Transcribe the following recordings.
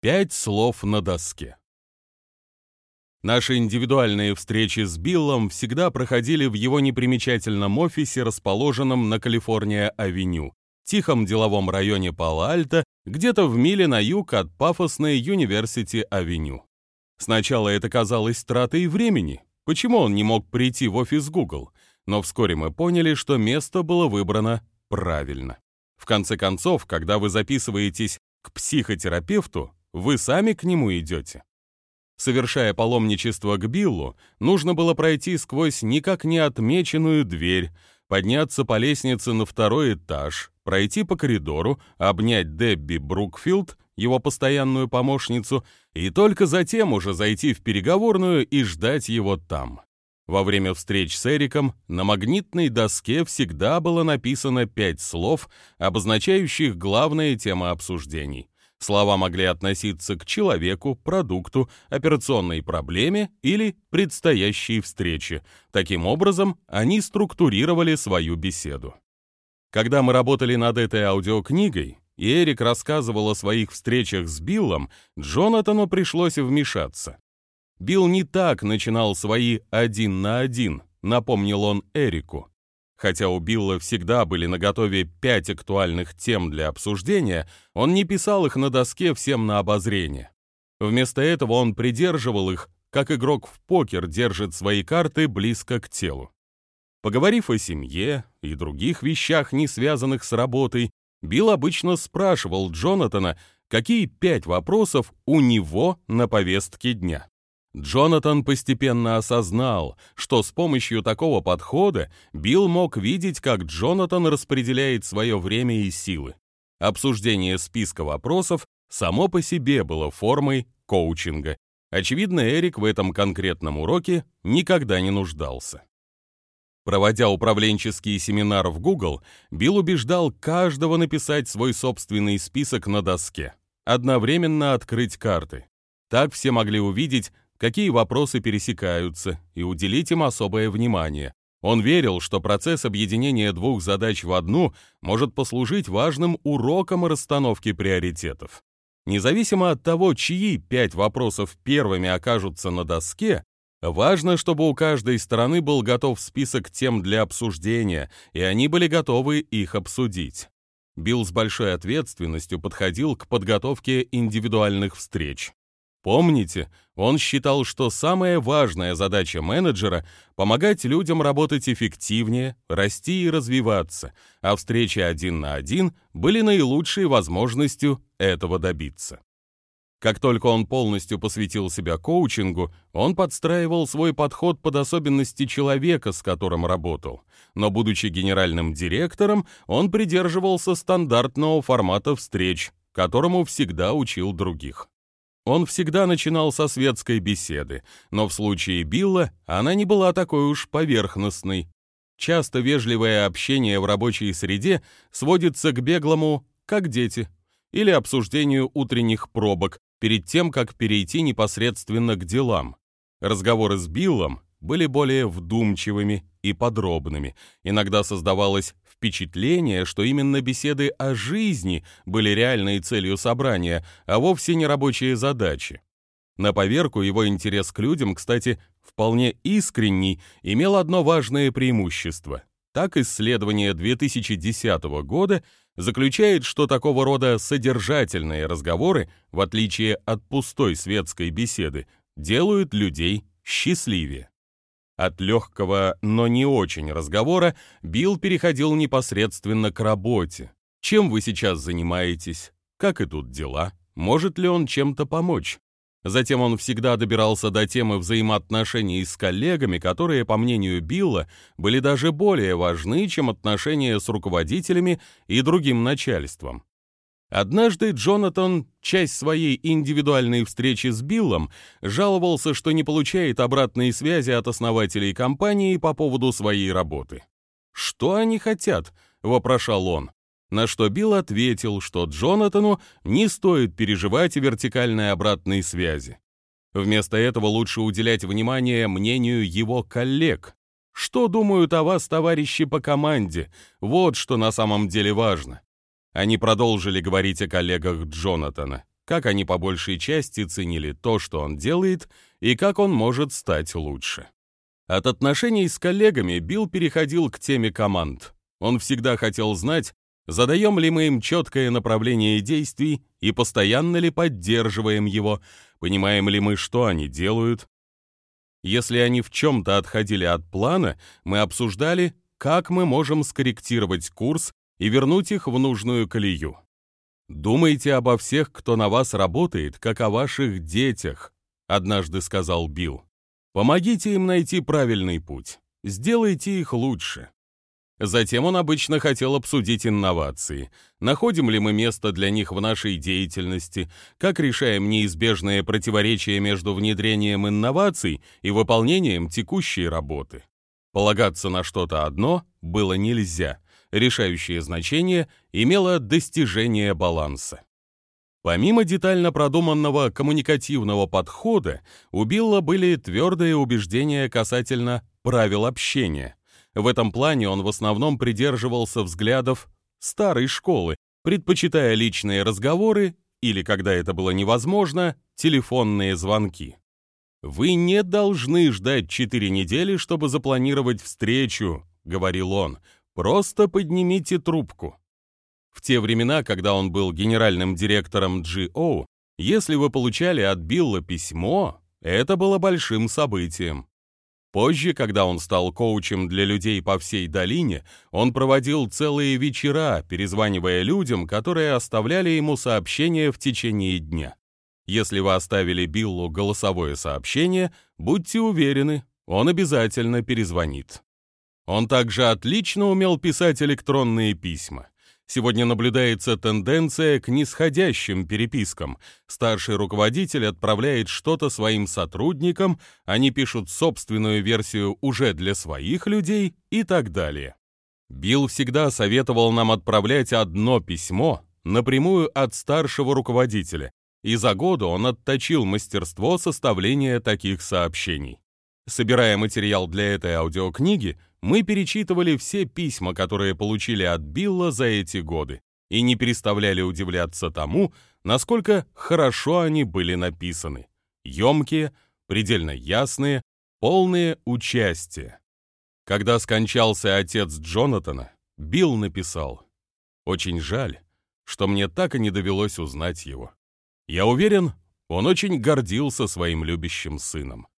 Пять слов на доске. Наши индивидуальные встречи с Биллом всегда проходили в его непримечательном офисе, расположенном на Калифорния-авеню, тихом деловом районе Пало-Альто, где-то в миле на юг от пафосной Юниверсити-авеню. Сначала это казалось тратой времени. Почему он не мог прийти в офис Google? Но вскоре мы поняли, что место было выбрано правильно. В конце концов, когда вы записываетесь к психотерапевту, вы сами к нему идете. Совершая паломничество к Биллу, нужно было пройти сквозь никак не отмеченную дверь, подняться по лестнице на второй этаж, пройти по коридору, обнять Дебби Брукфилд, его постоянную помощницу, и только затем уже зайти в переговорную и ждать его там. Во время встреч с Эриком на магнитной доске всегда было написано пять слов, обозначающих главные темы обсуждений. Слова могли относиться к человеку, продукту, операционной проблеме или предстоящей встрече. Таким образом, они структурировали свою беседу. Когда мы работали над этой аудиокнигой, и Эрик рассказывал о своих встречах с Биллом, Джонатану пришлось вмешаться. Билл не так начинал свои «один на один», напомнил он Эрику. Хотя у Билла всегда были наготове пять актуальных тем для обсуждения, он не писал их на доске всем на обозрение. Вместо этого он придерживал их, как игрок в покер держит свои карты близко к телу. Поговорив о семье и других вещах, не связанных с работой, Билл обычно спрашивал Джонатана, какие пять вопросов у него на повестке дня. Джонатан постепенно осознал, что с помощью такого подхода Билл мог видеть, как Джонатан распределяет свое время и силы. Обсуждение списка вопросов само по себе было формой коучинга. Очевидно, Эрик в этом конкретном уроке никогда не нуждался. Проводя управленческий семинар в Google, Билл убеждал каждого написать свой собственный список на доске, одновременно открыть карты. Так все могли увидеть, какие вопросы пересекаются, и уделить им особое внимание. Он верил, что процесс объединения двух задач в одну может послужить важным уроком расстановки приоритетов. Независимо от того, чьи пять вопросов первыми окажутся на доске, важно, чтобы у каждой стороны был готов список тем для обсуждения, и они были готовы их обсудить. Билл с большой ответственностью подходил к подготовке индивидуальных встреч. Помните, он считал, что самая важная задача менеджера — помогать людям работать эффективнее, расти и развиваться, а встречи один на один были наилучшей возможностью этого добиться. Как только он полностью посвятил себя коучингу, он подстраивал свой подход под особенности человека, с которым работал. Но, будучи генеральным директором, он придерживался стандартного формата встреч, которому всегда учил других. Он всегда начинал со светской беседы, но в случае Билла она не была такой уж поверхностной. Часто вежливое общение в рабочей среде сводится к беглому «как дети» или обсуждению утренних пробок перед тем, как перейти непосредственно к делам. Разговоры с Биллом были более вдумчивыми и подробными. Иногда создавалось впечатление, что именно беседы о жизни были реальной целью собрания, а вовсе не рабочие задачи. На поверку его интерес к людям, кстати, вполне искренний, имел одно важное преимущество. Так исследование 2010 года заключает, что такого рода содержательные разговоры, в отличие от пустой светской беседы, делают людей счастливее. От легкого, но не очень разговора Билл переходил непосредственно к работе. Чем вы сейчас занимаетесь? Как идут дела? Может ли он чем-то помочь? Затем он всегда добирался до темы взаимоотношений с коллегами, которые, по мнению Билла, были даже более важны, чем отношения с руководителями и другим начальством. Однажды Джонатан, часть своей индивидуальной встречи с Биллом, жаловался, что не получает обратной связи от основателей компании по поводу своей работы. «Что они хотят?» — вопрошал он. На что Билл ответил, что Джонатану не стоит переживать о вертикальной обратной связи. Вместо этого лучше уделять внимание мнению его коллег. Что думают о вас товарищи по команде? Вот что на самом деле важно. Они продолжили говорить о коллегах Джонатана. как они по большей части ценили то, что он делает, и как он может стать лучше. От отношений с коллегами Билл переходил к теме команд. Он всегда хотел знать, задаем ли мы им четкое направление действий и постоянно ли поддерживаем его, понимаем ли мы, что они делают. Если они в чем-то отходили от плана, мы обсуждали, как мы можем скорректировать курс и вернуть их в нужную колею. «Думайте обо всех, кто на вас работает, как о ваших детях», — однажды сказал Билл. «Помогите им найти правильный путь. Сделайте их лучше». Затем он обычно хотел обсудить инновации. Находим ли мы место для них в нашей деятельности? Как решаем неизбежные противоречия между внедрением инноваций и выполнением текущей работы? Полагаться на что-то одно было нельзя. Решающее значение имело достижение баланса. Помимо детально продуманного коммуникативного подхода, у Билла были твердые убеждения касательно правил общения. В этом плане он в основном придерживался взглядов старой школы, предпочитая личные разговоры или, когда это было невозможно, телефонные звонки. «Вы не должны ждать четыре недели, чтобы запланировать встречу», — говорил он. «Просто поднимите трубку». В те времена, когда он был генеральным директором GO, если вы получали от Билла письмо, это было большим событием. Позже, когда он стал коучем для людей по всей долине, он проводил целые вечера, перезванивая людям, которые оставляли ему сообщения в течение дня. Если вы оставили Биллу голосовое сообщение, будьте уверены, он обязательно перезвонит. Он также отлично умел писать электронные письма. Сегодня наблюдается тенденция к нисходящим перепискам. Старший руководитель отправляет что-то своим сотрудникам, они пишут собственную версию уже для своих людей и так далее. Билл всегда советовал нам отправлять одно письмо напрямую от старшего руководителя, и за годы он отточил мастерство составления таких сообщений. Собирая материал для этой аудиокниги, мы перечитывали все письма, которые получили от Билла за эти годы, и не переставляли удивляться тому, насколько хорошо они были написаны. Емкие, предельно ясные, полные участия. Когда скончался отец Джонатана, Билл написал «Очень жаль, что мне так и не довелось узнать его. Я уверен, он очень гордился своим любящим сыном.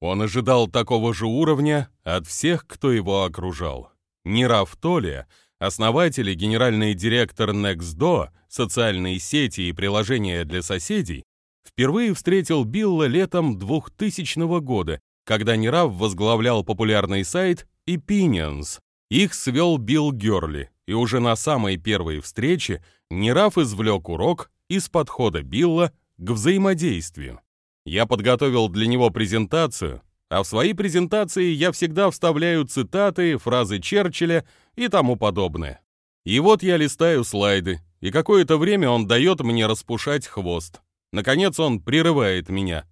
Он ожидал такого же уровня от всех, кто его окружал. Нирав Толия, основатель и генеральный директор Nextdo, социальные сети и приложения для соседей, впервые встретил Билла летом 2000 года, когда Нирав возглавлял популярный сайт Opinions. Их свел Билл Герли, и уже на самой первой встрече Нирав извлек урок из подхода Билла к взаимодействию. Я подготовил для него презентацию, а в свои презентации я всегда вставляю цитаты, фразы Черчилля и тому подобное. И вот я листаю слайды, и какое-то время он дает мне распушать хвост. Наконец он прерывает меня.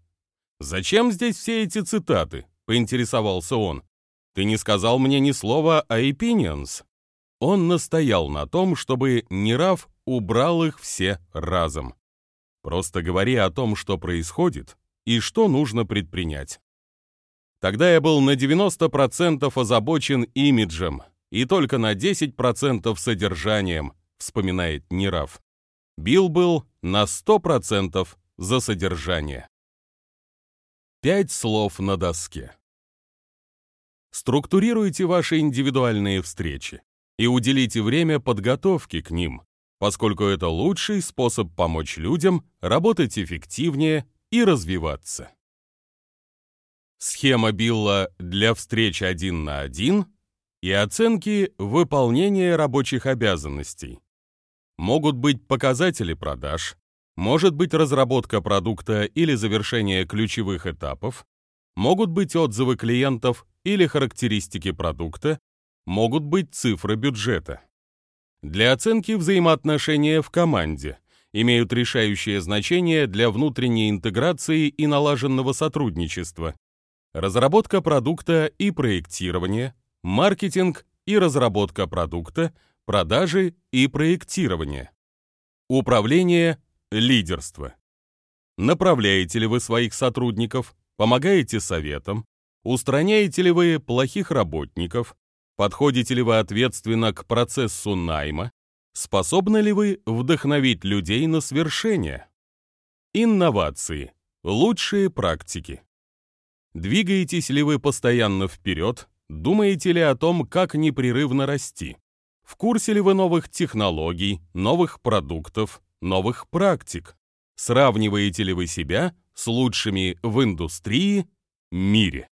«Зачем здесь все эти цитаты?» — поинтересовался он. «Ты не сказал мне ни слова о opinions». Он настоял на том, чтобы Нерав убрал их все разом. Просто говори о том, что происходит, и что нужно предпринять. Тогда я был на 90% озабочен имиджем и только на 10% содержанием, вспоминает Нирав. Билл был на 100% за содержание. Пять слов на доске. Структурируйте ваши индивидуальные встречи и уделите время подготовке к ним, поскольку это лучший способ помочь людям работать эффективнее и развиваться. Схема Билла для встреч один на один и оценки выполнения рабочих обязанностей. Могут быть показатели продаж, может быть разработка продукта или завершение ключевых этапов, могут быть отзывы клиентов или характеристики продукта, могут быть цифры бюджета. Для оценки взаимоотношения в команде имеют решающее значение для внутренней интеграции и налаженного сотрудничества. Разработка продукта и проектирование, маркетинг и разработка продукта, продажи и проектирование. Управление лидерство. Направляете ли вы своих сотрудников, помогаете советам, устраняете ли вы плохих работников, подходите ли вы ответственно к процессу найма, способны ли вы вдохновить людей на свершение. Инновации. Лучшие практики. Двигаетесь ли вы постоянно вперед, думаете ли о том, как непрерывно расти? В курсе ли вы новых технологий, новых продуктов, новых практик? Сравниваете ли вы себя с лучшими в индустрии, мире?